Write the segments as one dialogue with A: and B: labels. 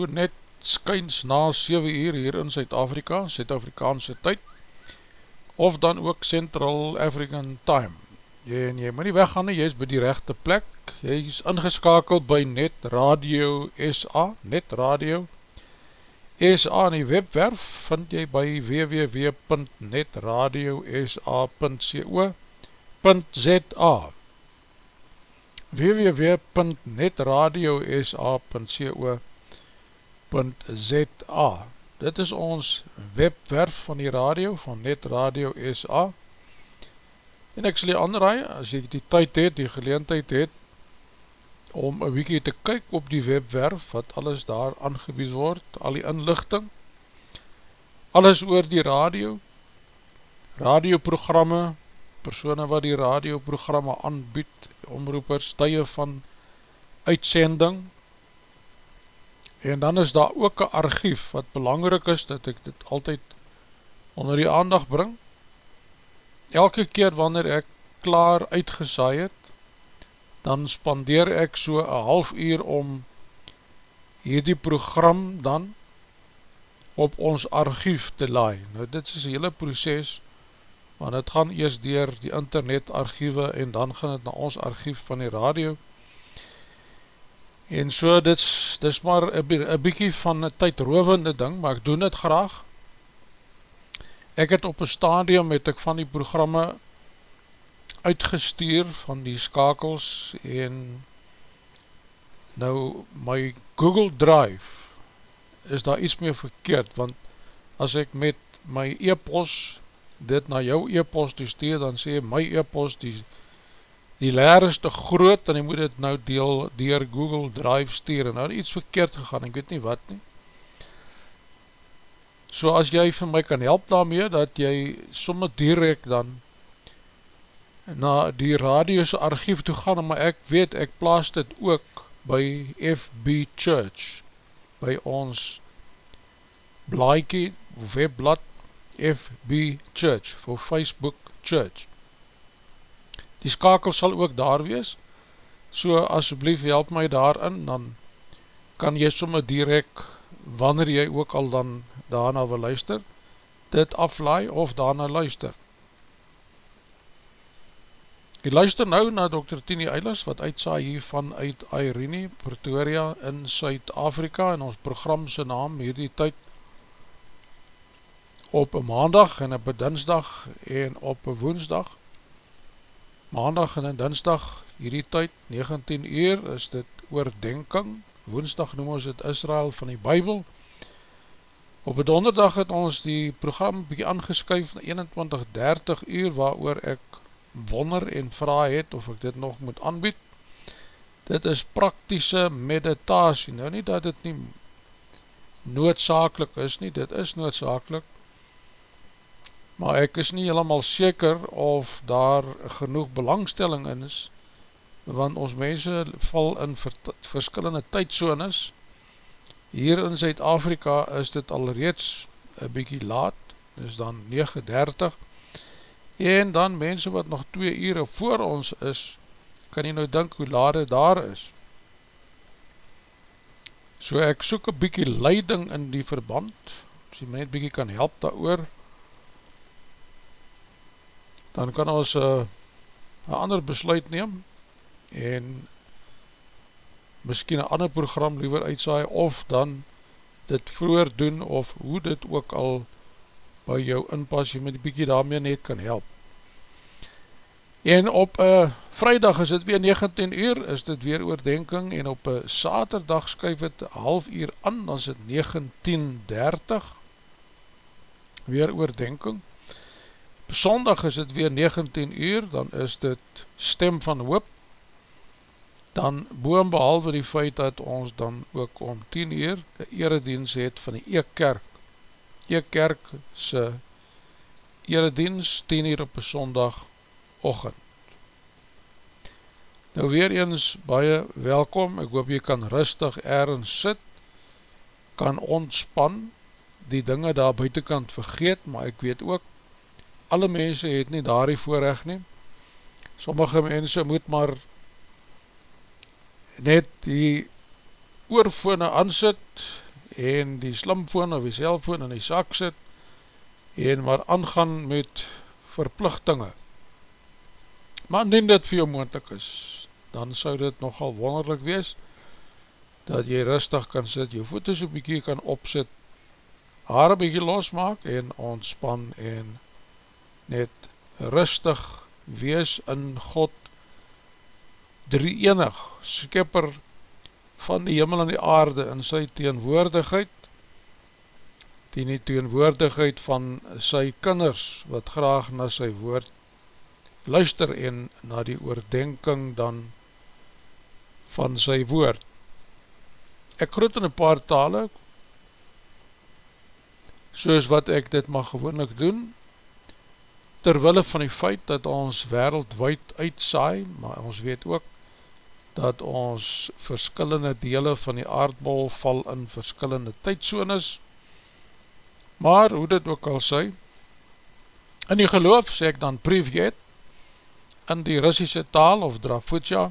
A: so net skyns na 7 uur hier in Suid-Afrika, Suid-Afrikaanse tyd, of dan ook Central African Time. En jy moet nie weggaan nie, jy is by die rechte plek, jy is ingeskakeld by Net Radio SA, Net Radio SA in die webwerf vind jy by www.netradiosa.co.za www.netradiosa.co.za Dit is ons webwerf van die radio, van Net Radio SA. En ek sal jy aanraai, as jy die tyd het, die geleentheid het, om een weekie te kyk op die webwerf, wat alles daar aangebied word, al die inlichting, alles oor die radio, radioprogramme, persoene wat die radioprogramme aanbied, omroepers, tye van uitsending, en dan is daar ook een archief, wat belangrijk is, dat ek dit altyd onder die aandag bring, elke keer wanneer ek klaar uitgesaai het, dan spandeer ek so een half uur om hierdie program dan op ons archief te laai. Nou dit is een hele proces, want het gaan eerst dier die internet archiewe en dan gaan het na ons archief van die radio. En so dit is, dit maar een bykie van een tydrovende ding, maar ek doen het graag, Ek het op een stadium het ek van die programme uitgestuur van die skakels en nou my Google Drive is daar iets meer verkeerd want as ek met my e-post dit na jou e-post toesteer dan sê my e-post die, die leer is te groot en jy moet dit nou deel dier Google Drive stuur en nou iets verkeerd gegaan, ek weet nie wat nie So as jy vir my kan help daarmee, dat jy somme direct dan na die radio's archief toe gaan, maar ek weet, ek plaas dit ook by FB Church, by ons blaaikie, webblad FB Church, vir Facebook Church. Die skakel sal ook daar wees, so asjeblief help my daarin, dan kan jy somme direct, wanneer jy ook al dan daarna wil luister, dit aflaai of daarna luister. Ek luister nou na Dr. Tini Eilers, wat uitsaai hiervan uit Irene, Pretoria in Suid-Afrika, en ons programse naam hierdie tyd op een maandag en op een dinsdag en op een woensdag. Maandag en dinsdag hierdie tyd, 19 uur, is dit oordenking. Woensdag noem ons het Israel van die Bijbel, Op een donderdag het ons die program bykie aangeskuif na 21.30 uur waar ek wonder en vraag het of ek dit nog moet aanbied. Dit is praktische meditasie. Nou nie dat dit nie noodzakelik is nie, dit is noodzakelik. Maar ek is nie helemaal seker of daar genoeg belangstelling in is, want ons mense val in verskillende tydsones, Hier in Zuid-Afrika is dit al reeds een bykie laat, is dan 9.30 en dan mense wat nog 2 ure voor ons is, kan jy nou dink hoe laat het daar is. So ek soek een bykie leiding in die verband, as jy my net bykie kan help daar oor, dan kan ons uh, een ander besluit neem en miskien een ander program liever uitsaai, of dan dit vroeger doen, of hoe dit ook al by jou inpas, jy met die bykie daarmee net kan help. En op uh, vrijdag is het weer 19 uur, is dit weer oordenking, en op uh, saterdag skuif het half uur aan, dan is het 19.30, weer oordenking. Sondag is het weer 19 uur, dan is dit stem van hoop, dan boem behalwe die feit dat ons dan ook om 10 uur die eredienst het van die Eekkerk. Eekkerk se eredienst 10 uur op een sondag ochend nou weer eens baie welkom, ek hoop jy kan rustig ergens sit kan ontspan die dinge daar buitenkant vergeet, maar ek weet ook alle mense het nie daar die voorrecht nie sommige mense moet maar net die oorfone aansit en die slimfoon of die cellfoon in die sak sit en maar aangaan met verplichtinge. Maar indien dit vir jou moeilijk is, dan sou dit nogal wonderlik wees, dat jy rustig kan sit, jou voete so bykie kan opsit, haar bykie losmaak en ontspan en net rustig wees in God drie enig skipper van die hemel en die aarde in sy teenwoordigheid, die nie teenwoordigheid van sy kinders, wat graag na sy woord luister en na die oordenking dan van sy woord. Ek groet in een paar tale, soos wat ek dit mag gewoonlik doen, terwille van die feit dat ons wereldwijd uitsaai, maar ons weet ook dat ons verskillende dele van die aardbol val in verskillende tydsones, maar hoe dit ook al sê, in die geloof sê ek dan Privet, in die Russische taal of Drafutja,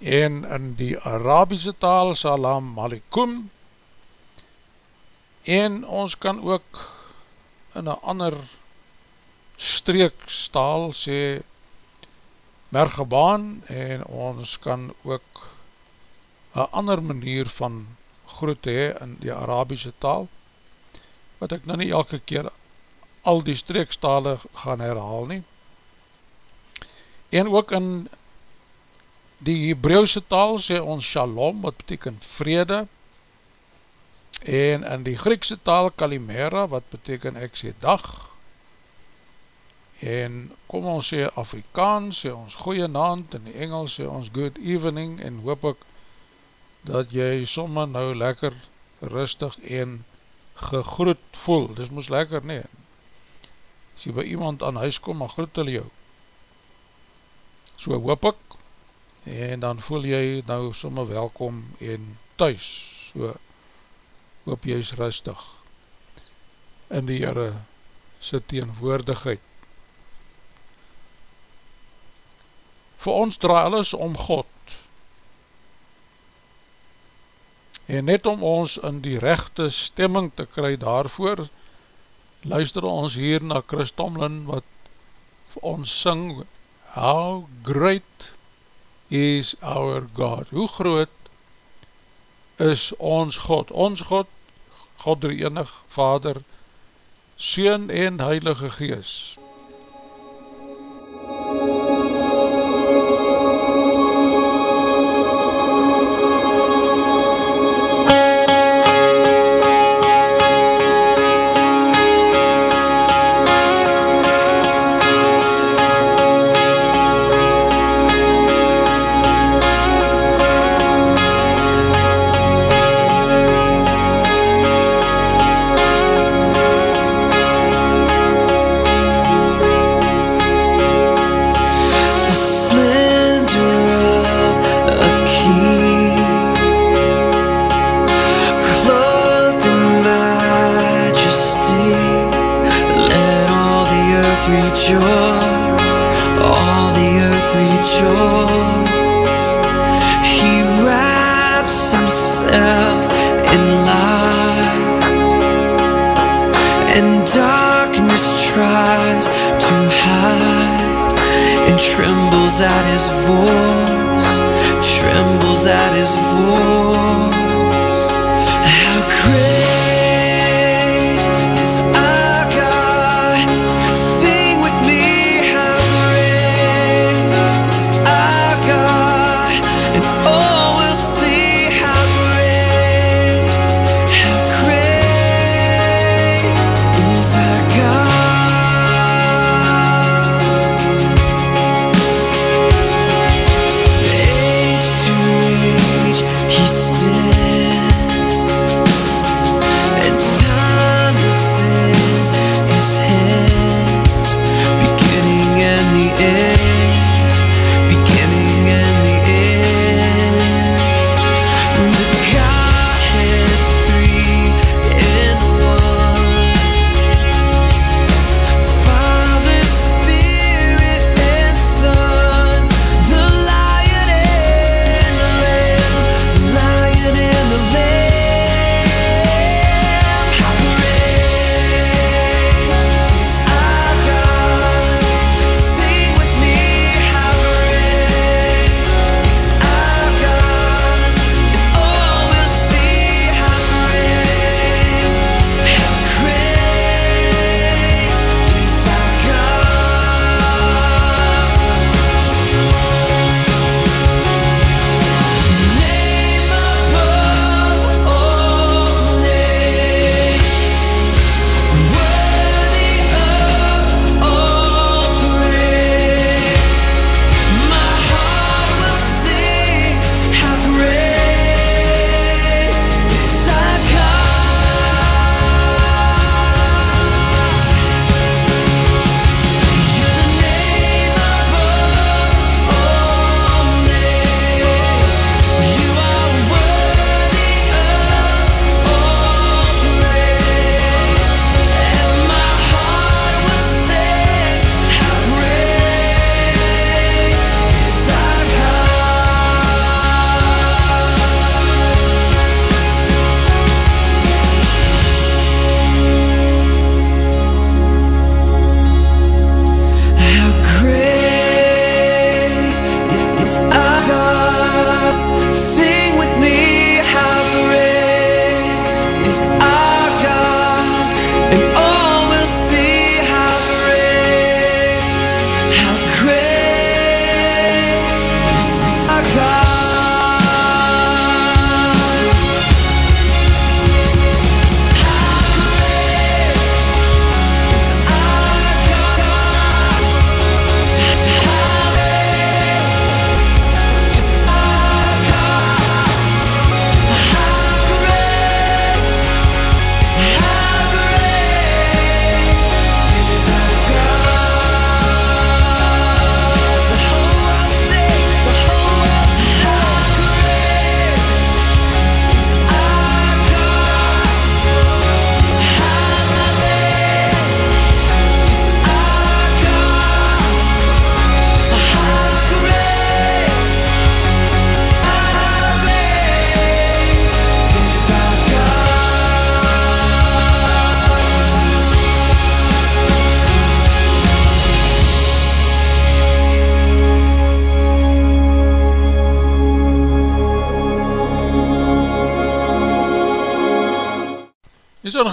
A: en in die Arabische taal Salam Alikum, en ons kan ook in een ander streekstaal sê Mergebaan en ons kan ook een ander manier van groet hee in die Arabische taal wat ek nou nie elke keer al die streekstale gaan herhaal nie. En ook in die Hebreeuwse taal sê ons shalom wat beteken vrede en in die Griekse taal kalimera wat beteken ek sê dag en kom ons sê Afrikaans, sê ons goeie naand, in die Engels sê ons good evening, en hoop ek dat jy somme nou lekker rustig en gegroet voel, dis moes lekker nie, as jy by iemand aan huis kom, maar groet hulle jou, so hoop ek, en dan voel jy nou somme welkom en thuis, so hoop jy is rustig, in die Heere sy teenwoordigheid, vir ons draai alles om God. En net om ons in die rechte stemming te kry daarvoor luister ons hier na Chris Tomlin wat vir ons syng How great is our God? Hoe groot is ons God? Ons God God die enig Vader Seun en Heilige
B: trembles at his voice, trembles at his voice. How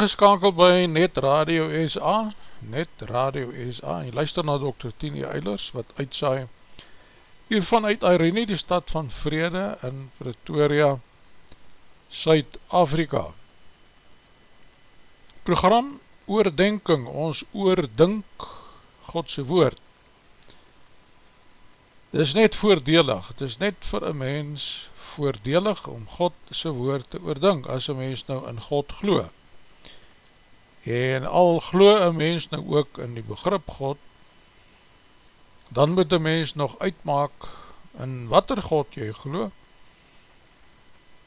A: ingeskakeld by Net Radio SA, Net Radio SA, en luister na Dr. Tini Eilers, wat uitsaai hiervan uit Irene, die stad van Vrede in Pretoria, Suid-Afrika. Program Oordenking, ons oordink Godse woord. Dit is net voordelig, het is net vir een mens voordelig om Godse woord te oordink, as een mens nou in God gloe. En al glo een mens nou ook in die begrip God, dan moet een mens nog uitmaak in wat er God jy glo,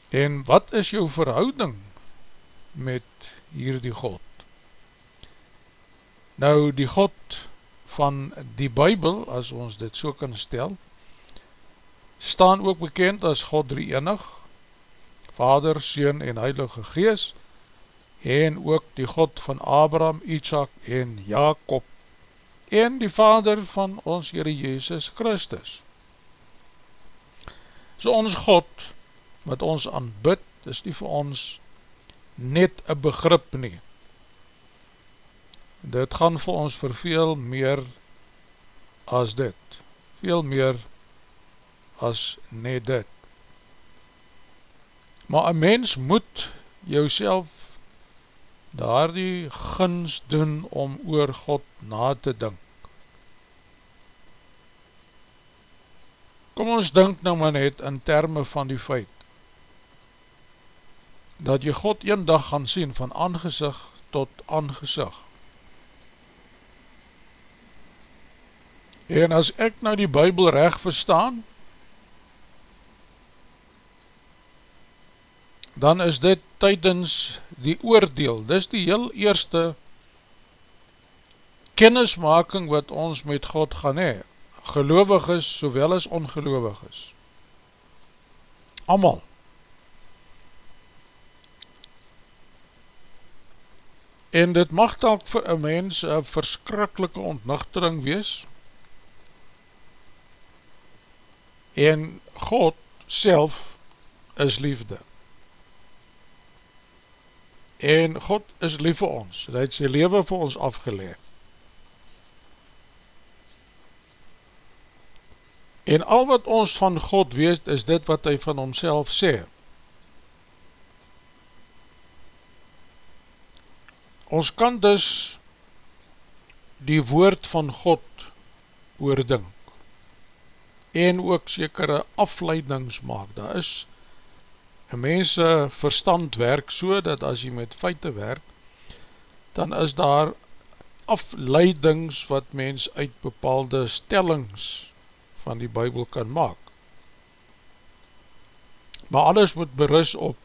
A: en wat is jou verhouding met hierdie God. Nou die God van die Bijbel, as ons dit so kan stel, staan ook bekend as God drie enig, Vader, Seun en Heilige Gees, en ook die God van Abraham, Isaac en Jacob, en die Vader van ons Heere Jezus Christus. So ons God, wat ons aanbid, is nie vir ons net een begrip nie. Dit gaan vir ons vir veel meer as dit, veel meer as net dit. Maar een mens moet jouself daar die gins doen om oor God na te dink. Kom ons dink nou maar net in termen van die feit, dat jy God een dag gaan sien van aangezig tot aangezig. En as ek nou die Bijbel recht verstaan, dan is dit tydens die oordeel, dis die heel eerste kennismaking wat ons met God gaan hee, gelovig is sowel as ongelovig is. Amal. En dit mag dalk vir een mens een verskrikkelike ontnuchtering wees, en God self is liefde. En God is lief vir ons, hy het sy leven vir ons afgeleid. En al wat ons van God weet, is dit wat hy van homself sê. Ons kan dus die woord van God oordink en ook sekere afleidings maak. Daar is een mense verstand werk so, dat as jy met feite werk, dan is daar afleidings wat mens uit bepaalde stellings van die Bijbel kan maak. Maar alles moet berus op,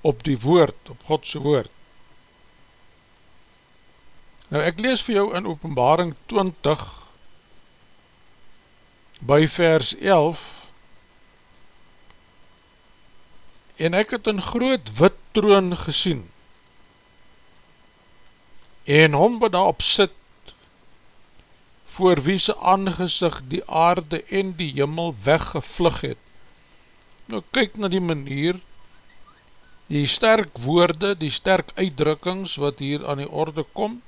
A: op die woord, op Godse woord. Nou ek lees vir jou in openbaring 20 by vers 11 en ek het een groot wit troon gesien en hom wat daarop sit voor wie sy aangezicht die aarde en die jimmel weggevlug het. Nou kyk na die manier die sterk woorde, die sterk uitdrukkings wat hier aan die orde kom,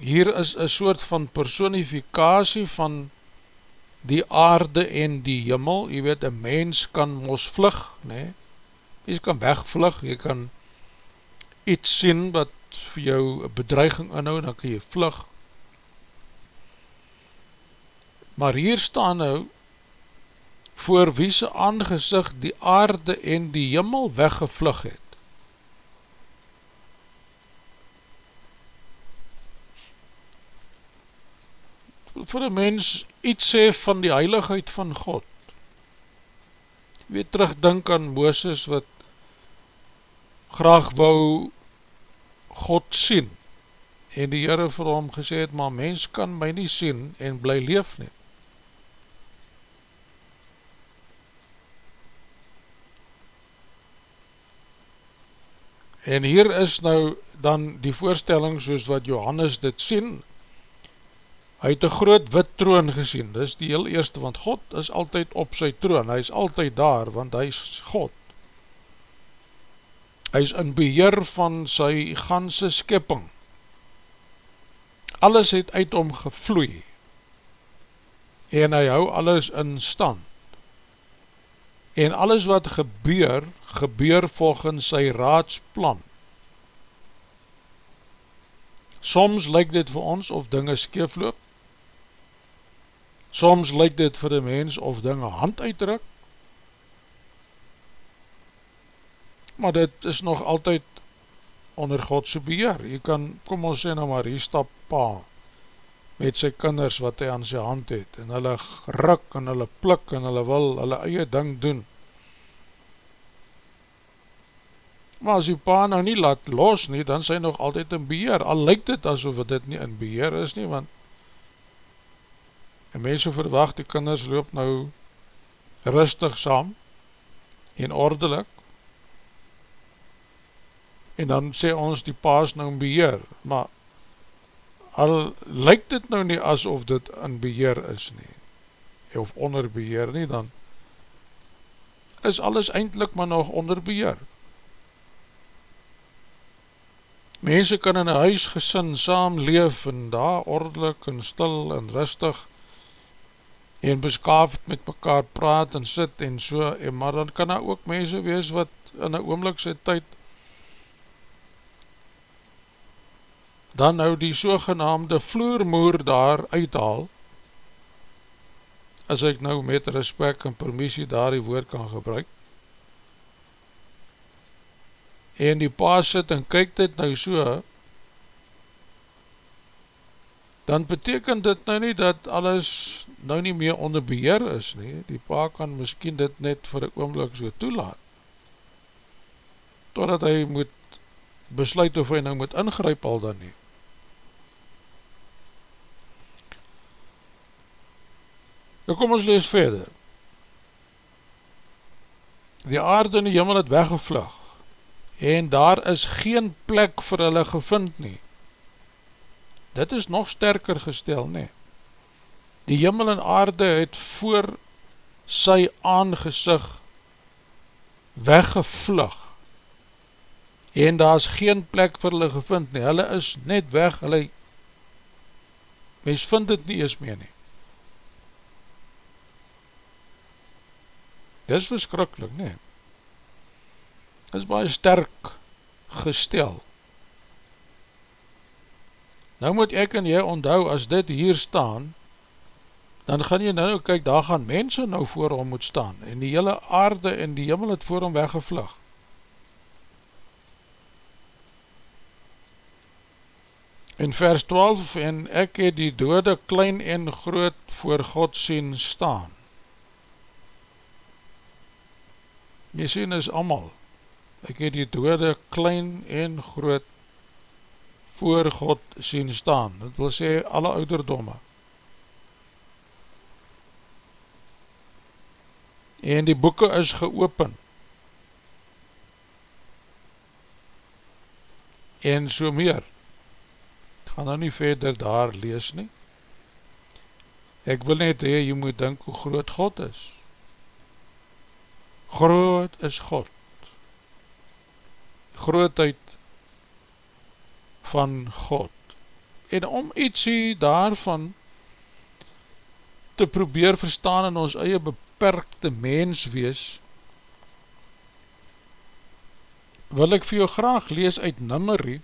A: hier is een soort van personifikatie van die aarde en die jimmel, jy weet, een mens kan mos vlug, nee, jy kan wegvlug, jy kan iets sien wat vir jou bedreiging inhou, dan kan jy vlug, maar hier staan nou, voor wie se aangezicht die aarde en die jimmel weggevlug het. Voor een mens iets sê van die heiligheid van God. Weet terugdink aan Mooses wat graag wou God sien en die Heere vir hom gesê het, maar mens kan my nie sien en bly leef nie. En hier is nou dan die voorstelling soos wat Johannes dit sien. Hy het een groot wit troon gesien, dit is die heel eerste, want God is altyd op sy troon, hy is altyd daar, want hy is God. Hy is in beheer van sy ganse skepping. Alles het uit hom gevloei, en hy hou alles in stand. En alles wat gebeur, gebeur volgens sy raadsplan. Soms lyk dit vir ons of dinge skeefloop, soms lyk dit vir die mens of dinge hand uitdruk, maar dit is nog altyd onder Godse beheer. Jy kan, kom ons sê nou maar, hier stap pa met sy kinders wat hy aan sy hand het, en hulle ruk en hulle plik en hulle wil hulle eie ding doen. Maar as die pa nou nie laat los nie, dan sy nog altyd in beheer. Al lyk dit asof dit nie in beheer is nie, want en mense verwacht die kinders loop nou rustig saam en ordelik en dan sê ons die paas nou in beheer, maar al lyk dit nou nie asof dit in beheer is nie, of onder beheer nie, dan is alles eindelijk maar nog onder beheer. Mense kan in een huis gesin saam leef en daar ordelik en stil en rustig en beskaafd met mekaar praat en sit en so, en maar dan kan daar ook mense wees wat in een oomlikse tyd dan nou die sogenaamde vloermoer daar uithaal as ek nou met respect en permissie daar die woord kan gebruik en die pa sit en kyk dit nou so, dan beteken dit nou nie dat alles nou nie meer onder beheer is nie, die pa kan miskien dit net vir een oomlik so toelaat, totdat hy moet besluit of hy nou moet ingryp al dan nie. Nou kom ons lees verder. Die aarde en die jimmel het weggevlug, en daar is geen plek vir hulle gevind nie. Dit is nog sterker gestel, nie. Die jimmel en aarde het voor sy aangezig weggevlug, en daar is geen plek vir hulle gevind nie. Hulle is net weg, hulle, mens vind het nie eens meer nie. Dit is verskrikkelijk, nie is baie sterk gestel. Nou moet ek en jy onthou, as dit hier staan, dan gaan jy nou kyk, daar gaan mense nou voor hom moet staan, en die hele aarde en die jimmel het voor hom weggevlug. In vers 12, en ek het die dode klein en groot voor God sien staan. Jy sien is allemaal, ek het die dode klein en groot voor God sien staan, dit wil sê alle ouderdomme. En die boeken is geopen, en so meer, ek gaan nou nie verder daar lees nie, ek wil net hee, jy moet denk hoe groot God is, groot is God, grootheid van God. En om ietsie daarvan te probeer verstaan in ons eie beperkte mens wees, wil ek vir jou graag lees uit Nummerie,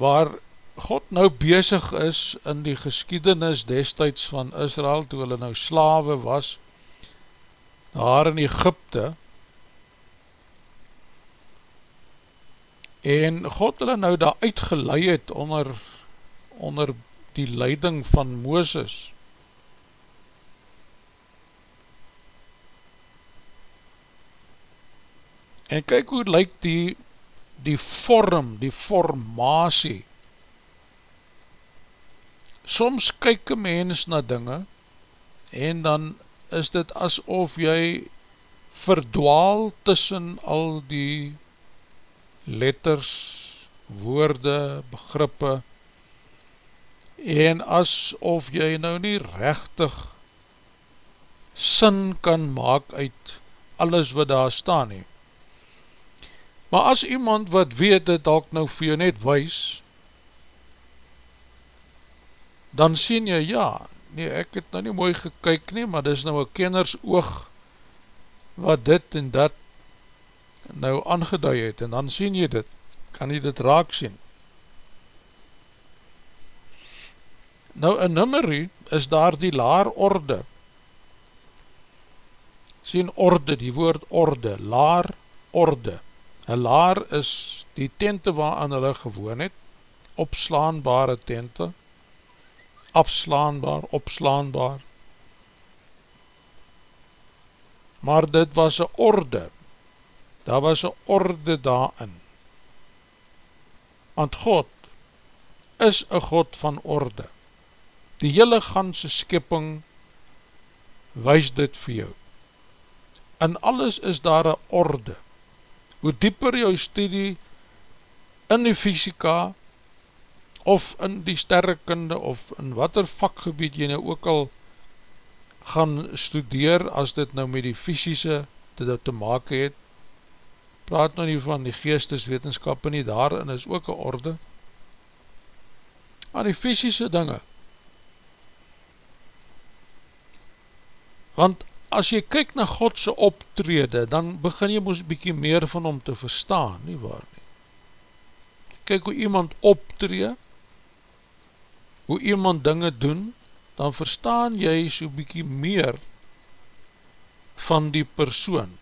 A: waar God nou bezig is in die geskiedenis destijds van Israel, toe hulle nou slawe was, daar in Egypte, en God hulle nou daar uitgeleid het onder, onder die leiding van Mooses, En kyk hoe lyk die, die vorm, die formatie. Soms kyk een mens na dinge en dan is dit asof jy verdwaal tussen al die letters, woorde, begrippe en asof jy nou nie rechtig sin kan maak uit alles wat daar staan nie. Maar as iemand wat weet het dalk nou vir jou net wees, dan sien jy, ja, nee, ek het nou nie mooi gekyk nie, maar dis nou een kenners oog wat dit en dat nou aangeduid het, en dan sien jy dit, kan jy dit raak sien. Nou, in nummerie is daar die laar orde, sien orde, die woord orde, laar orde, Een laar is die tente waaraan hulle gewoon het, opslaanbare tente, afslaanbaar, opslaanbaar. Maar dit was een orde, daar was een orde daarin. Want God is een God van orde. Die hele ganse skipping wees dit vir jou. In alles is daar een orde hoe dieper jou studie in die fysika of in die sterrekunde of in wat er vakgebied jy nou ook al gaan studeer as dit nou met die fysische te, te maak het praat nou nie van die geesteswetenskap nie, daarin is ook een orde aan die fysische dinge want as jy kyk na Godse optrede, dan begin jy moes bykie meer van hom te verstaan, nie waar nie. Kyk hoe iemand optree, hoe iemand dinge doen, dan verstaan jy so bykie meer van die persoon.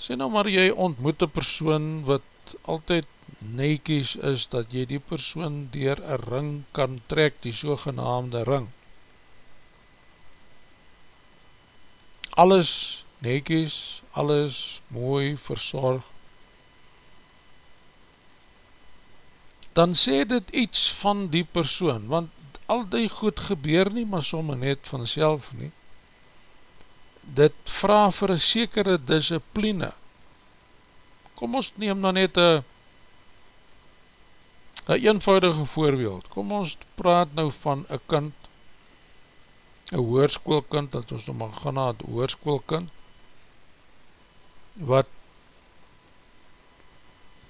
A: Sê nou maar jy ontmoet een persoon wat altyd neekies is, dat jy die persoon dier een ring kan trek, die sogenaamde ring. Alles nekies, alles mooi verzorg, dan sê dit iets van die persoon, want al die goed gebeur nie, maar somme net van self nie. Dit vraag vir een sekere discipline. Kom ons neem dan net een een eenvoudige voorbeeld. Kom ons praat nou van een kind een hoorskoolkind, dat ons nou maar gaan na het hoorskoolkind, wat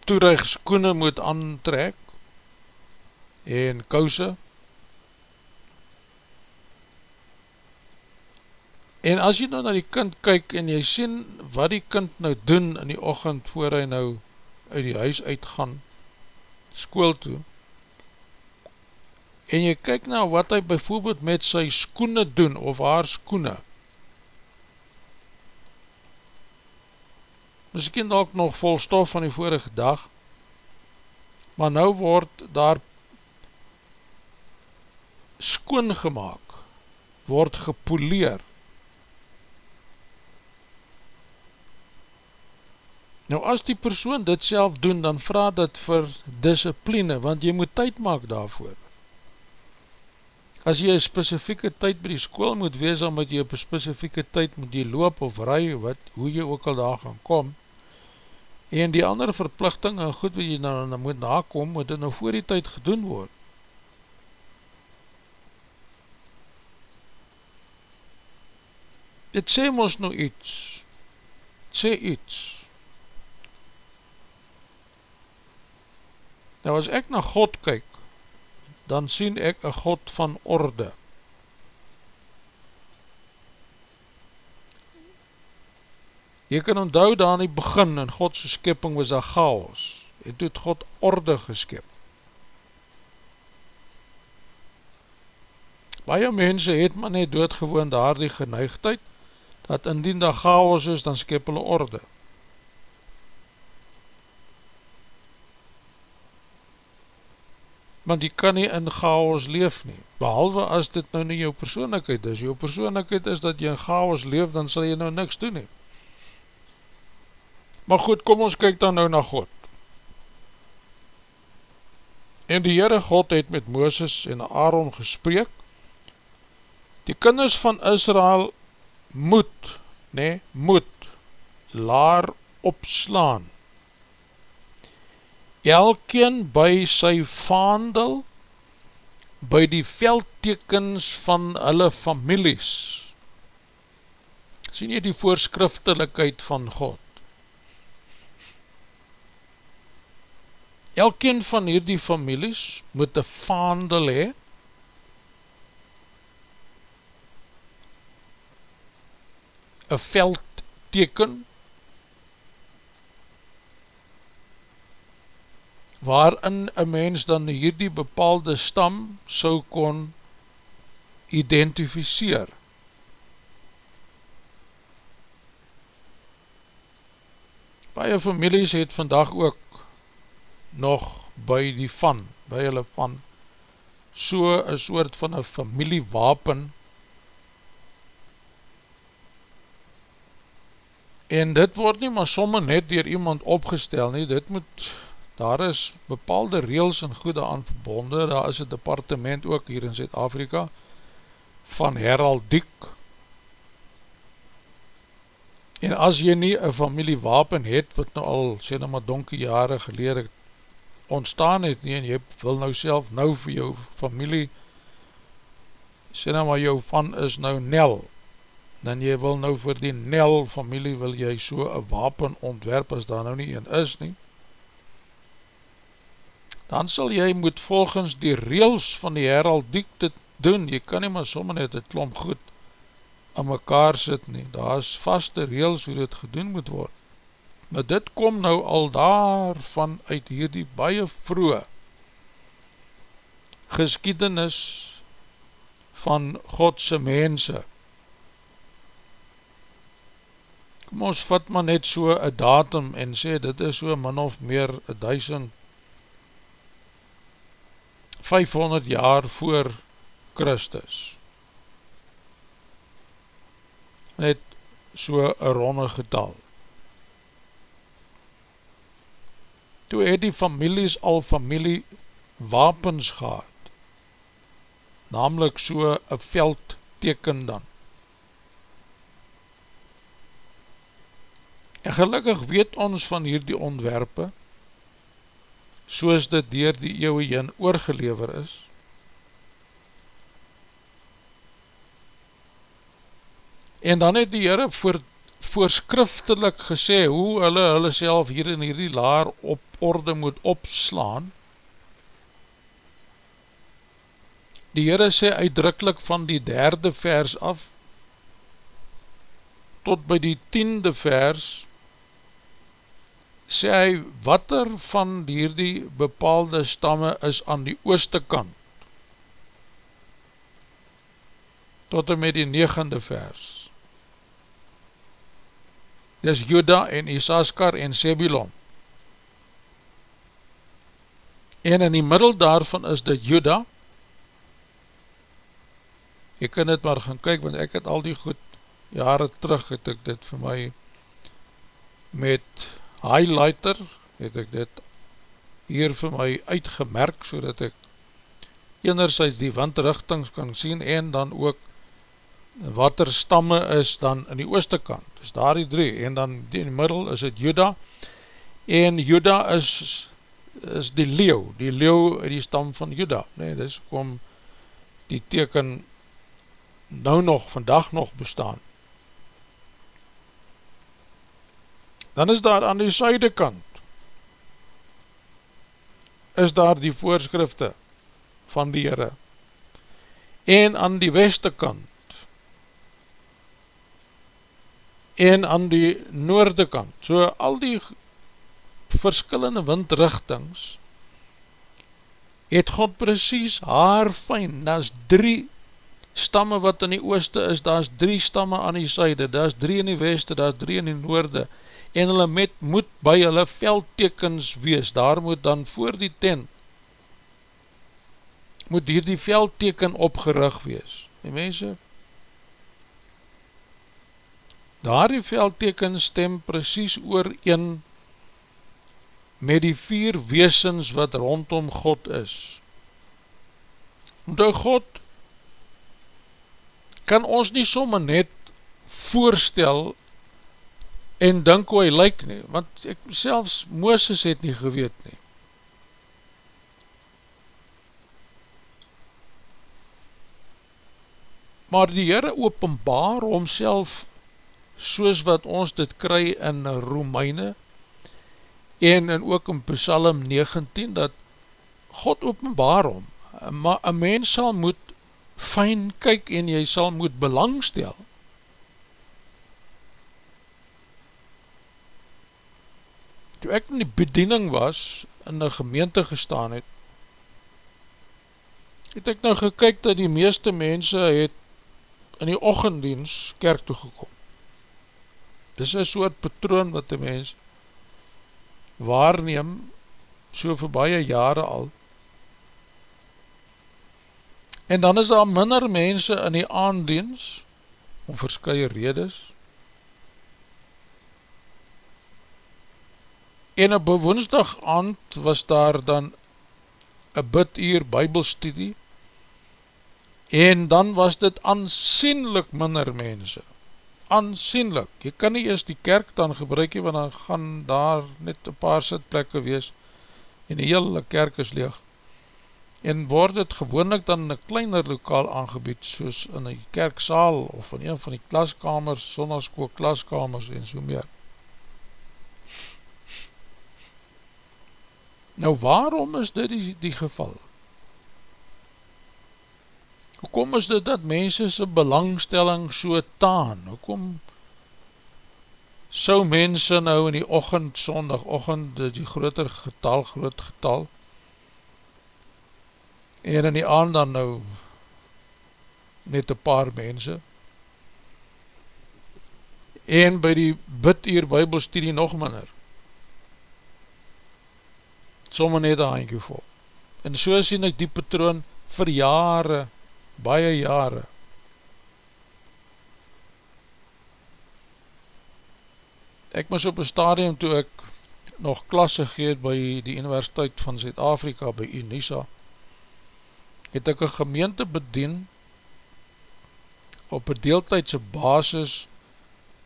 A: toerig skoene moet aantrek, en kouse, en as jy nou na die kind kyk, en jy sien wat die kind nou doen in die ochend, voor hy nou uit die huis uitgaan, skool toe, en jy kyk na wat hy byvoorbeeld met sy skoene doen, of haar skoene, miskien ook nog vol stof van die vorige dag, maar nou word daar skoon gemaakt, word gepoleer. Nou as die persoon dit self doen, dan vraag dit vir discipline, want jy moet tyd maak daarvoor. As jy een specifieke tyd by die school moet wees, dan moet jy op een specifieke tyd moet jy loop of rui, wat, hoe jy ook al daar gaan kom. En die andere verplichting, en goed wat jy nou, nou moet nakom, moet dit nou voor die tyd gedoen word. het sê ons nou iets, het sê iets. Nou as ek na God kyk, dan sien ek een God van orde. Jy kan onthou daar in die begin in Godse skipping was daar chaos en toe het God orde geskip. Baie mense het maar net doodgewoon daar die geneigdheid dat indien daar chaos is dan skip hulle orde. Want die kan nie in chaos leef nie, behalwe as dit nou nie jou persoonlijkheid is. Jou persoonlijkheid is dat jy in chaos leef, dan sal jy nou niks doen nie. Maar goed, kom ons kyk dan nou na God. En die Heere God het met Mooses en Aaron gespreek, die kinders van Israel moet, nee, moet, laar opslaan, elkeen by sy vaandel, by die veldtekens van hulle families, sien jy die voorskriftelikheid van God, Elkeen van hierdie families moet een vaandel hee, een veldteken, waarin een mens dan hierdie bepaalde stam sou kon identificeer. Baie families het vandag ook nog by die van, by hulle van, so een soort van een familiewapen, en dit word nie maar somme net dier iemand opgestel nie, dit moet, daar is bepaalde reels en goede aan verbonde, daar is een departement ook hier in Zuid-Afrika, van heraldiek, en as jy nie een familiewapen het, wat nou al, sê nou maar donkie jare gelede, ontstaan het nie en jy wil nou self nou vir jou familie sê nou maar jou van is nou Nel dan jy wil nou vir die Nel familie wil jy so een wapen ontwerp as daar nou nie een is nie dan sal jy moet volgens die reels van die heraldiek dit doen, jy kan nie maar sommer net het klomp goed aan mekaar sit nie, daar is vaste reels hoe dit gedoen moet word. Maar dit kom nou al daarvan uit hierdie baie vroeg geskiedenis van Godse mense. Kom ons vat maar net so een datum en sê dit is so min of meer 1500 jaar voor Christus. Net so een ronde getal. toe het die families al familie wapens gehad, namelijk so een veldteken dan. En gelukkig weet ons van hierdie ontwerpe, soos dit dier die eeuwe heen oorgelever is, en dan het die Heere voor voorskriftelik gesê hoe hulle hulle self hier in hierdie laar op orde moet opslaan. Die Heere sê uitdrukkelijk van die derde vers af tot by die tiende vers sê hy wat er van hierdie bepaalde stamme is aan die ooste kant? Tot en met die negende vers. Dis Juda en Isaskar en Sebulon. En in die middel daarvan is dit Juda, ek kan dit maar gaan kyk, want ek het al die goed, jare terug het ek dit vir my, met highlighter, het ek dit hier vir my uitgemerk, so dat ek enerzijds die wandrichtings kan sien, en dan ook wat er stamme is dan in die ooste kant, is daar die drie, en dan in die middel is het Juda, en Juda is, is die leeuw, die leeuw in die stam van Juda, nee, dis kom die teken nou nog, vandag nog bestaan, Dan is daar aan die suide kant, is daar die voorskrifte van die Heere. En aan die weste kant, en aan die noorde kant, so al die verskillende windrichtings, het God precies haar fijn, daar is drie stamme wat in die ooste is, daar is drie stamme aan die syde, daar is drie in die weste, daar is drie in die noorde, en hulle met, moet by hulle veldtekens wees, daar moet dan voor die tent, moet hier die veldteken opgerig wees, die mense, daar die veldteken stem precies oor een, met die vier weesens wat rondom God is. Omdat God kan ons nie somme net voorstel en dink hoe hy lyk nie, want ek selfs Mooses het nie geweet nie. Maar die Heere openbaar homself soos wat ons dit kry in Romeine en in ook in Psalm 19, dat God openbaar hom, maar een mens sal moet fijn kyk en jy sal moet belangstel. Toe ek in die bediening was, in die gemeente gestaan het, het ek nou gekyk dat die meeste mense het in die ochenddienst kerk toegekom. Dis een soort patroon wat die mens waarneem so vir baie jare al, En dan is daar minder mense in die aandiens, om verskye redes. En op woensdag aand was daar dan een bid uur bybelstudie, en dan was dit aansienlik minder mense. Aansienlik. Jy kan nie eers die kerk dan gebruik, want dan gaan daar net een paar sitplekke wees, en die hele kerk is leeg en word het gewoonlik dan in een kleiner lokaal aangebied, soos in een kerksaal of in een van die klaskamers, sondagskool klaskamers en so meer. Nou waarom is dit die, die geval? Hoekom is dit dat mense sy belangstelling so taan? Hoekom sou mense nou in die ochend, sondagochend, die groter getal, groot getal, en in die aand dan nou net een paar mense en by die biduur bybelstudie nog minder somme net een handje vol en so sien ek die patroon vir jare, baie jare. Ek was op een stadium toe ek nog klasse geet by die Universiteit van Zuid-Afrika by UNISA het ek een gemeente bedien op een deeltijdse basis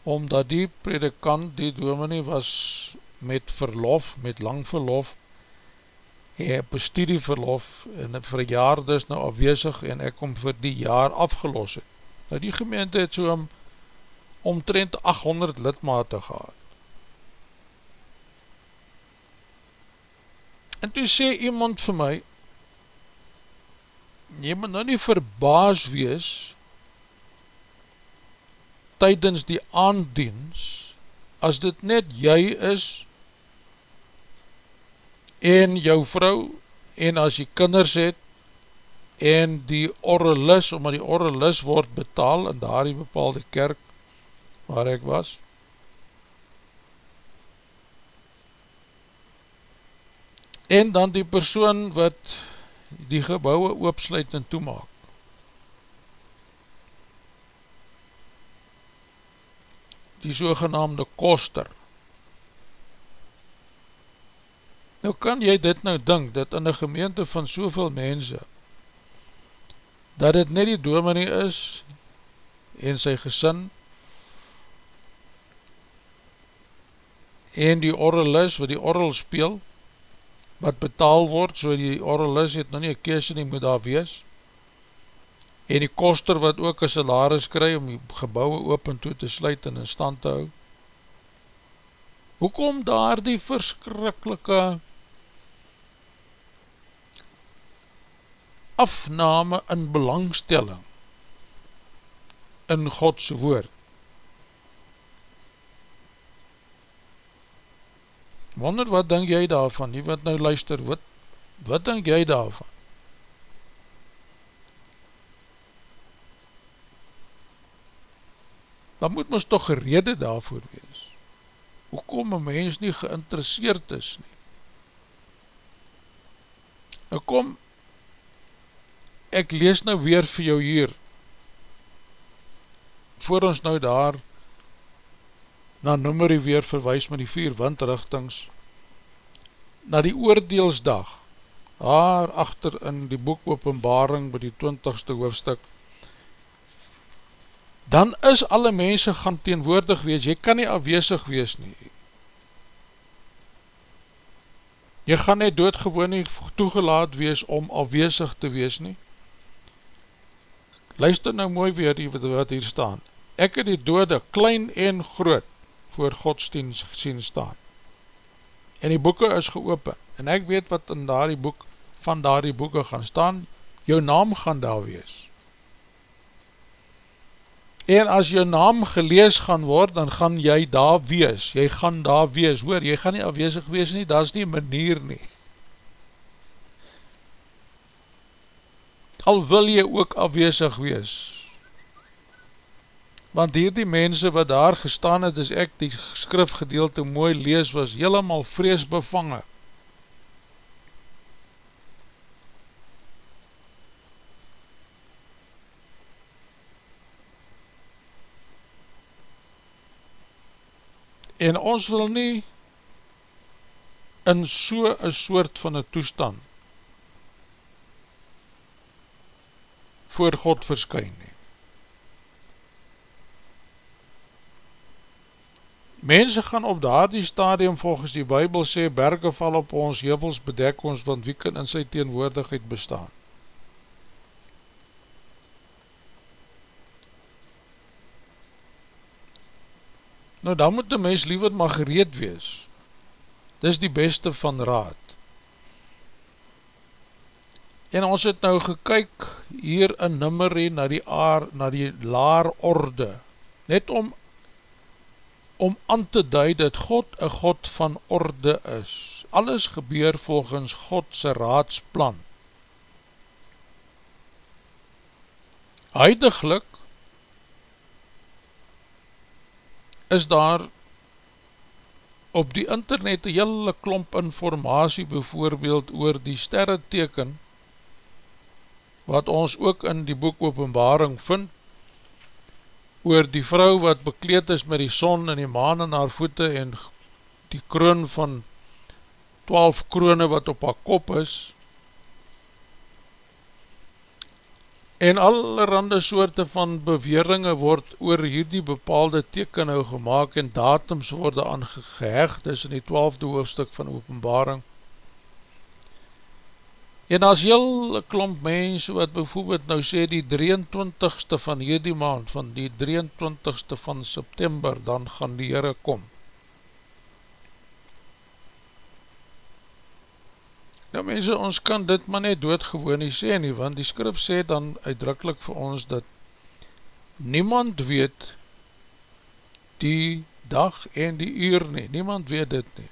A: omdat die predikant, die dominee was met verlof, met lang verlof hy het een studie verlof en vir jaar dus nou afwezig en ek om vir die jaar afgelos het. Nou die gemeente het so om, omtrent 800 lidmate gehad. En toe sê iemand vir my, jy moet nou nie verbaas wees tydens die aandiens as dit net jy is en jou vrou en as jy kinders het en die orrelis, omdat die orrelis word betaal in daar die bepaalde kerk waar ek was en dan die persoon wat die gebouwe oopsluit en toemaak. Die sogenaamde koster. Nou kan jy dit nou dink, dat in een gemeente van soveel mense, dat het net die dominee is, en sy gesin, en die orrelis, wat die orrel speel, wat betaal word, so die orrelis het nou nie een kees nie, moet daar wees, en die koster wat ook een salaris kry om die gebouwe open toe te sluit en in stand te hou. Hoekom daar die verskrikkelike afname in belangstelling in Gods woord? Wonder wat denk jy daarvan, nie wat nou luister, wat, wat denk jy daarvan? Dan moet ons toch gerede daarvoor wees. Hoekom een mens nie geïnteresseerd is nie? Nou kom, ek lees nou weer vir jou hier, voor ons nou daar na nummerie weer verwijs met die vier windrichtings, na die oordeelsdag, daar achter in die boek openbaring by die 20ste hoofdstuk, dan is alle mense gaan teenwoordig wees, jy kan nie afwezig wees nie. Jy gaan nie doodgewoon nie toegelaat wees om afwezig te wees nie. Luister nou mooi weer die wat hier staan. Ek het die dode, klein en groot, voor godsdienst sien staan. En die boeken is geopen, en ek weet wat in daar die boek, van daar die boeken gaan staan, jou naam gaan daar wees. En as jou naam gelees gaan word, dan gaan jy daar wees, jy gaan daar wees, hoor, jy gaan nie afwezig wees nie, dat is nie manier nie. Al wil jy ook afwezig wees, want hier die mense wat daar gestaan het, as ek die skrifgedeelte mooi lees, was helemaal vreesbevange. En ons wil nie in so een soort van een toestand voor God verskyn nie. Mense gaan op daar die stadium volgens die Bijbel sê, berge val op ons, hevels bedek ons, want wie kan in sy teenwoordigheid bestaan? Nou dan moet die mens liever maar gereed wees. Dis die beste van raad. En ons het nou gekyk hier in nummerie na die aar, na die laar orde, net om om aan te duid dat God een God van orde is. Alles gebeur volgens Godse raadsplan. Huidiglik is daar op die internet een hele klomp informatie bijvoorbeeld oor die sterreteken wat ons ook in die boek openbaring vind oor die vrou wat bekleed is met die son en die maan in haar voete en die kroon van twaalf kroone wat op haar kop is en allerhande soorte van beweringe word oor hierdie bepaalde teken nou gemaakt en datums word aan gehecht is in die twaalfde hoofdstuk van openbaring En as heel klomp mense wat bijvoorbeeld nou sê die 23ste van hierdie maand, van die 23ste van September, dan gaan die Heere kom. Nou mense, ons kan dit maar net doodgewoon nie sê nie, want die skrif sê dan uitdrukkelijk vir ons dat niemand weet die dag en die uur nie, niemand weet dit nie.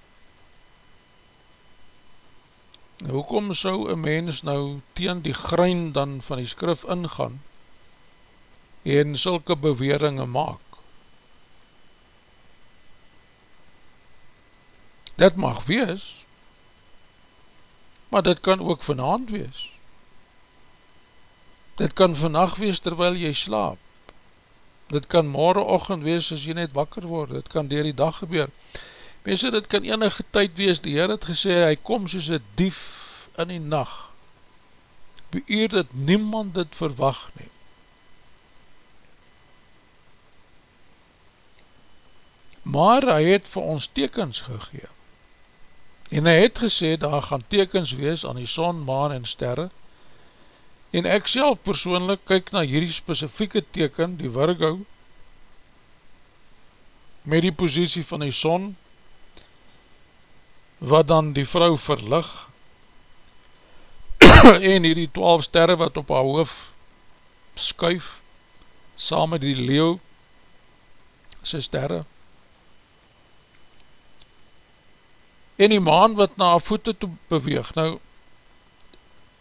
A: Hoekom sou een mens nou teen die grein dan van die skrif ingaan en sulke beweringen maak? Dit mag wees, maar dit kan ook vanavond wees. Dit kan vannacht wees terwyl jy slaap. Dit kan morgenochtend wees as jy net wakker word. Dit kan dier die dag gebeur. Mense, dit kan enige tyd wees, die Heer het gesê, hy kom soos een dief in die nacht, beëer dat niemand dit verwag nie. Maar hy het vir ons tekens gegeen, en hy het gesê, daar gaan tekens wees aan die son, maan en sterre, en ek self persoonlik kyk na hierdie specifieke teken, die Virgo, met die posiesie van die son, wat dan die vrou verlig en hierdie 12 sterre wat op haar hoof skuif saam met die leeuw sy sterre. En die maan wat na haar voete toe beweeg. Nou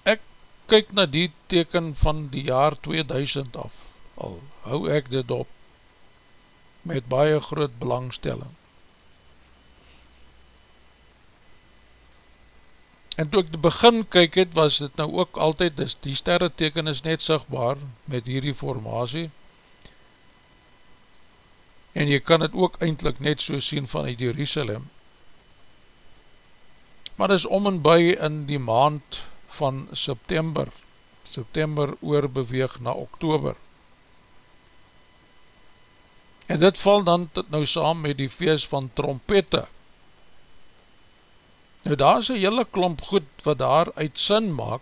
A: ek kyk na die teken van die jaar 2000 af. Al hou ek dit op met baie groot belangstelling En toe ek die begin kyk het, was dit nou ook altyd, dis die sterreteken is net sigtbaar met hierdie formatie. En jy kan het ook eindelijk net so sien vanuit Jerusalem. Maar dis om en by in die maand van September, September oorbeweeg na Oktober. En dit val dan nou saam met die feest van trompette, Nou daar is een hele klomp goed wat daar uit sin maak,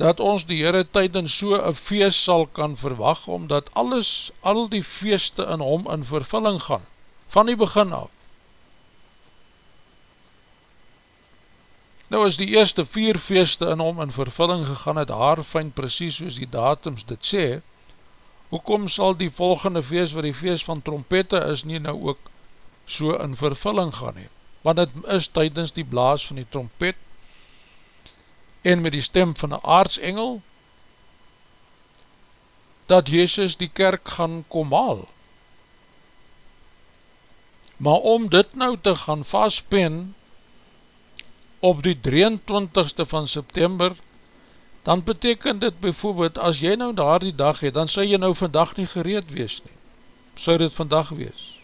A: dat ons die Heere tydens so een feest sal kan verwag, omdat alles, al die feeste in hom in vervulling gaan, van die begin af. Nou as die eerste vier feeste in hom in vervulling gegaan het, haar fijn precies soos die datums dit sê, hoekom sal die volgende feest, wat die feest van trompette is, nie nou ook so in vervulling gaan hee? Want het is tydens die blaas van die trompet en met die stem van een aardsengel dat Jezus die kerk gaan kom haal. Maar om dit nou te gaan vastpen op die 23ste van September, dan beteken dit bijvoorbeeld, as jy nou daar die dag het, dan sal jy nou vandag nie gereed wees nie. Sou dit vandag wees?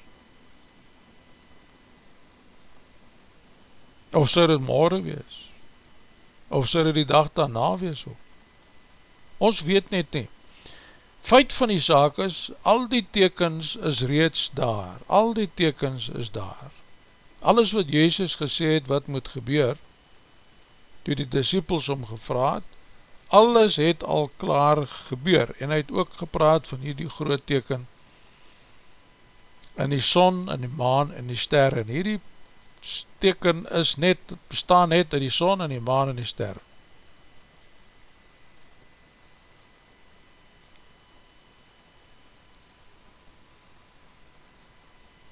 A: Of sou dit morgen wees, of sou dit die dag daarna wees ook. Ons weet net nie. Feit van die saak is, al die tekens is reeds daar, al die tekens is daar. Alles wat Jezus gesê het wat moet gebeur, toe die disciples om gevraad, alles het al klaar gebeur, en hy het ook gepraat van hierdie groot teken, in die son, in die maan, in die ster, en hierdie teken is net, bestaan net in die son en die maan en die ster.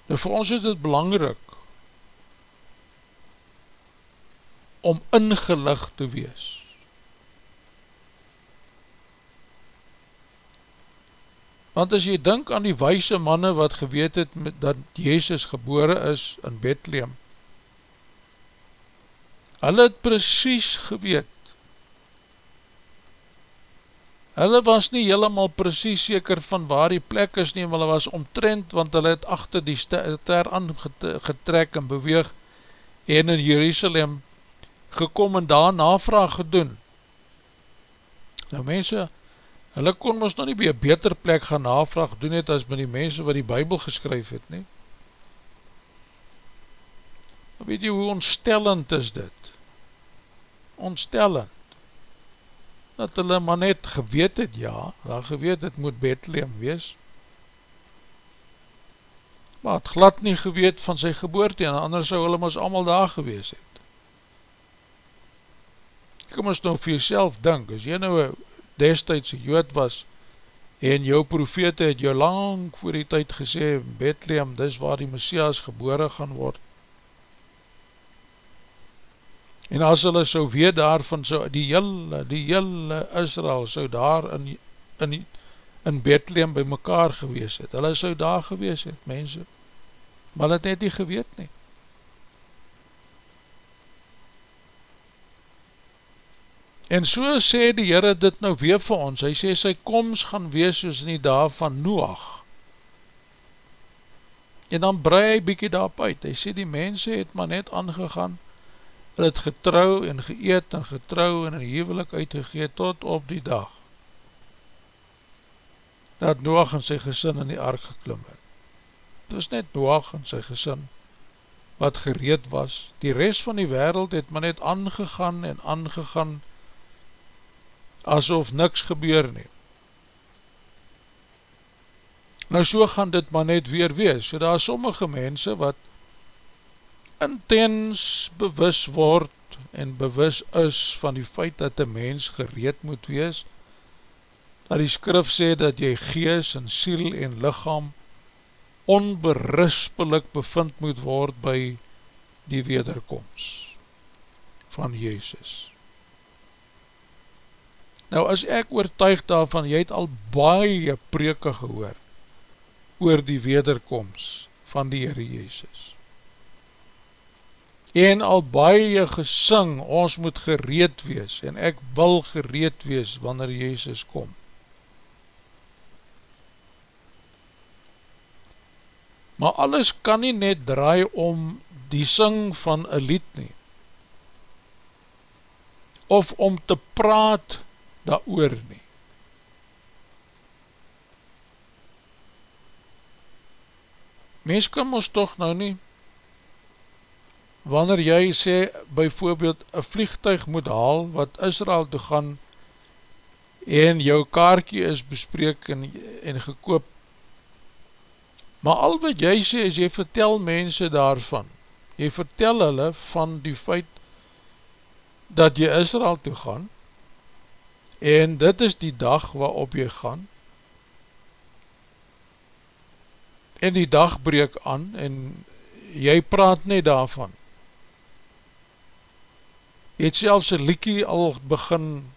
A: Nou vir ons is dit belangrik om ingelig te wees. Want as jy denk aan die wijse manne wat geweet het met, dat Jezus gebore is in Bethlehem, Hulle het precies geweet. Hulle was nie helemaal precies seker van waar die plek is nie, maar hulle was omtrend, want hulle het achter die ster aangetrek en beweeg en in Jerusalem gekom en daar navraag gedoen. Nou mense, hulle kon ons nou nie by een beter plek gaan navraag doen het as by die mense wat die bybel geskryf het, nie? Weet jy hoe ontstellend is dit? Ontstellend dat hulle maar net geweet het, ja, wel geweet het moet Bethlehem wees, maar het glad nie geweet van sy geboorte, en anders sou hulle ons allemaal daar gewees het. Kom ons nou vir jyself dink, as jy nou destijdse jood was, en jou profete het jou lang voor die tyd gesê, Bethlehem, dis waar die Messias gebore gaan word, En as hulle so weet daarvan, so die hele, die hele Israel so daar in, in, in Bethlehem by mekaar gewees het. Hulle so daar gewees het, mense. Maar het net nie geweet nie. En so sê die Heere dit nou weer vir ons. Hy sê sy komst gaan wees soos in die dag van Noach. En dan brei hy bykie daarop uit. Hy sê die mense het maar net aangegaan hulle het getrou en geëet en getrou en in hevelik uitgegeet tot op die dag dat Noach en sy gesin in die ark geklim het. Het was net Noach en sy gesin wat gereed was. Die rest van die wereld het maar net aangegaan en aangegaan asof niks gebeur nie. Nou so gaan dit maar net weer wees. So daar sommige mense wat intens bewus word en bewus is van die feit dat die mens gereed moet wees, dat die skrif sê dat jy gees en siel en lichaam onberispelik bevind moet word by die wederkomst van Jezus. Nou as ek oortuig daarvan, jy het al baie preke gehoor oor die wederkomst van die Heere Jezus. En al baie gesing, ons moet gereed wees, en ek wil gereed wees wanneer Jezus kom. Maar alles kan nie net draai om die sing van een lied nie, of om te praat daar oor nie. Mens kan ons toch nou nie, wanneer jy sê, byvoorbeeld, een vliegtuig moet haal, wat Israel toe gaan, en jou kaartje is bespreek en, en gekoop, maar al wat jy sê, is jy vertel mense daarvan, jy vertel hulle van die feit, dat jy Israel toe gaan, en dit is die dag waarop jy gaan, en die dag breek aan, en jy praat nie daarvan. Het selfs een liekie al begin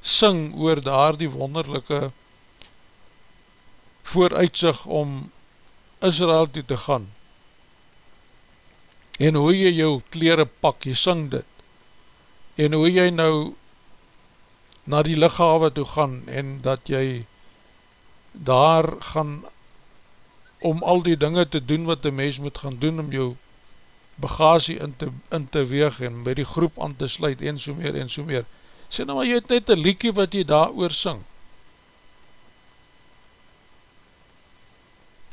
A: sing oor daar die wonderlijke vooruitzig om Israel toe te gaan. En hoe jy jou kleren pak, jy sing dit en hoe jy nou na die lichawe toe gaan en dat jy daar gaan om al die dinge te doen wat die mens moet gaan doen om jou bagasie in te, in te weeg en by die groep aan te sluit en so meer en so meer. Sê nou maar jy het net een liekie wat jy daar oor syng.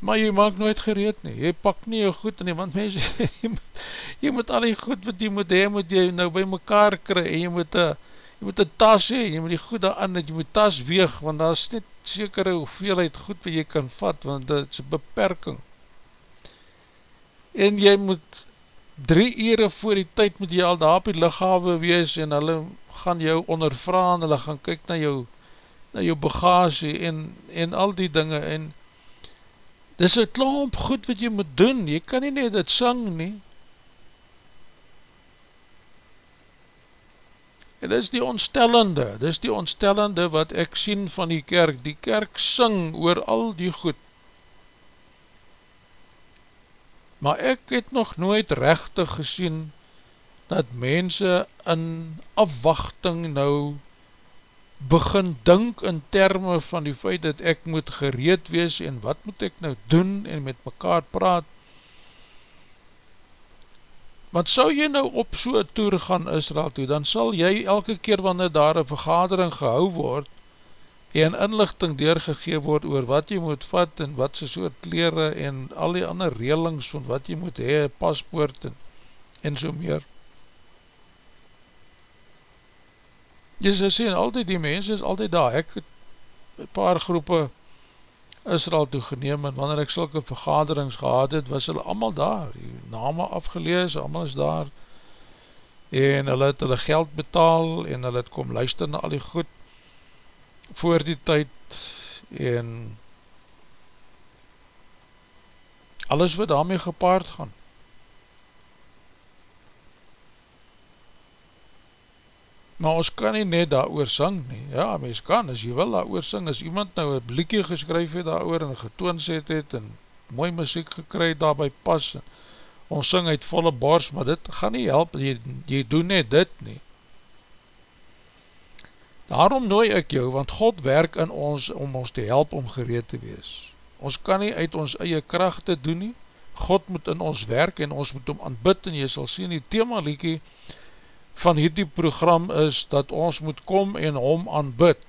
A: Maar jy maak nooit gereed nie, jy pak nie jou goed nie, want mens, jy, moet, jy moet al die goed wat jy moet hee, moet jy nou by mekaar kry, en jy moet een, jy moet een tas hee, jy moet die goed aan, dat jy moet tas weeg, want daar is net sekere hoeveelheid goed wat jy kan vat, want dit is een beperking. En jy moet drie ure voor die tyd moet jy al daar op die lichawe wees, en hulle gaan jou ondervraan, hulle gaan kyk na jou, na jou bagasie, en, en al die dinge, en, Dis een klomp goed wat jy moet doen, jy kan nie net dit sang nie. En dis die ontstellende, dis die ontstellende wat ek sien van die kerk, die kerk sing oor al die goed. Maar ek het nog nooit rechtig gesien, dat mense in afwachting nou begin dink in termen van die feit dat ek moet gereed wees en wat moet ek nou doen en met mekaar praat. Want sou jy nou op so'n toer gaan Israel toe, dan sal jy elke keer wanneer daar een vergadering gehou word en inlichting deurgegeef word oor wat jy moet vat en wat sy soort kleren en al die ander relings van wat jy moet hee, paspoort en, en so meer. Jezus sê, altyd die mens is altyd daar, ek het paar groepe Israel toegeneem, en wanneer ek sulke vergaderings gehad het, was hulle allemaal daar, die name afgelees, allemaal is daar, en hulle het hulle geld betaal, en hulle het kom luister na al die goed, voor die tyd, en alles wat daarmee gepaard gaan, maar ons kan nie net daar oor sing nie, ja, mens kan, as jy wil daar oor sing, as iemand nou een blikkie geskryf het daar oor en getoonset het en mooi muziek gekry daarby pas, en ons sing uit volle bors, maar dit gaan nie help, jy, jy doen net dit nie. Daarom nooi ek jou, want God werk in ons om ons te help om gereed te wees. Ons kan nie uit ons eie kracht te doen nie, God moet in ons werk en ons moet om aanbid en jy sal sien die thema liekie, van hierdie program is dat ons moet kom en hom aanbid.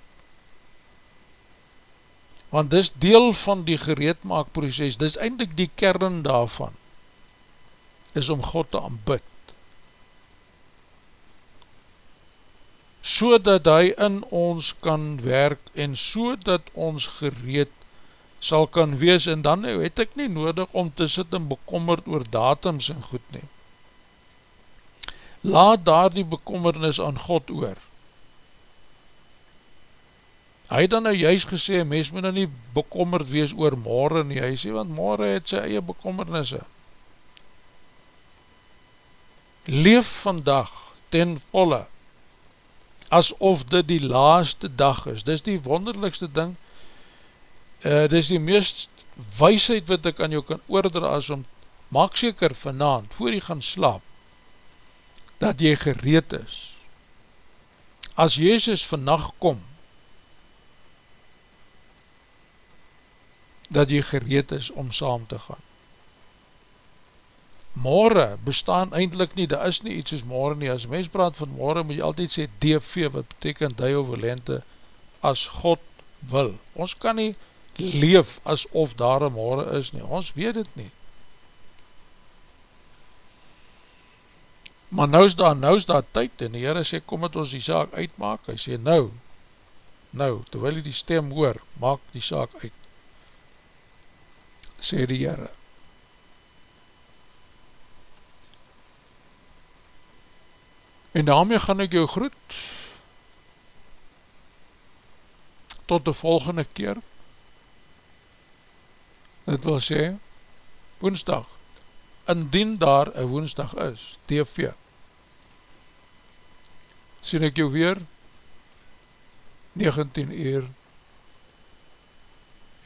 A: Want dis deel van die gereedmaakproces, dis eindelijk die kern daarvan, is om God te aanbid. So dat hy in ons kan werk en so dat ons gereed sal kan wees en dan het ek nie nodig om te sit en bekommerd oor datums en goed neem laat daar die bekommernis aan God oor. Hy het dan nou juist gesê, mens moet nou nie bekommerd wees oor morgen nie, hy sê, want morgen het sy eie bekommernisse. Leef vandag ten volle, asof dit die laaste dag is. Dit is die wonderlikste ding, uh, dit is die meest weisheid wat ek aan jou kan oordra as om, maak seker vanavond, voor jy gaan slaap, dat jy gereed is. As Jezus vannacht kom, dat jy gereed is om saam te gaan. Morgen bestaan eindelijk nie, daar is nie iets soos morgen nie, as mens praat van morgen, moet jy altyd sê DV, wat betekent die over lente, as God wil. Ons kan nie leef asof daar een morgen is nie, ons weet het nie. Maar nou is daar, nou is daar tyd, en die Heere sê, kom het ons die saak uitmaak, hy sê, nou, nou, terwyl jy die stem hoor, maak die saak uit sê die Heere. En daarmee gaan ek jou groet. Tot die volgende keer. Dit wil sê, woensdag, indien daar een woensdag is, TV, sien ek jou weer, 19 uur,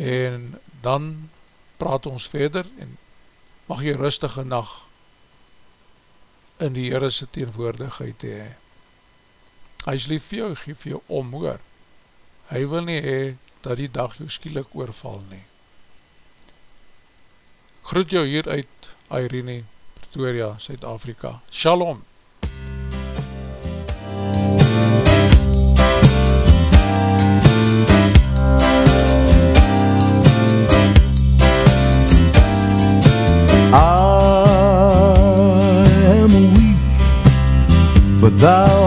A: en dan praat ons verder en mag jy rustige nacht in die Heerese teenwoordigheid hee. Hy is lief vir jou, geef jou om hoor. Hy wil nie hee dat die dag jou skielik oorval nie. Groet jou hier uit Irene, Pretoria, Suid-Afrika. Shalom!
B: da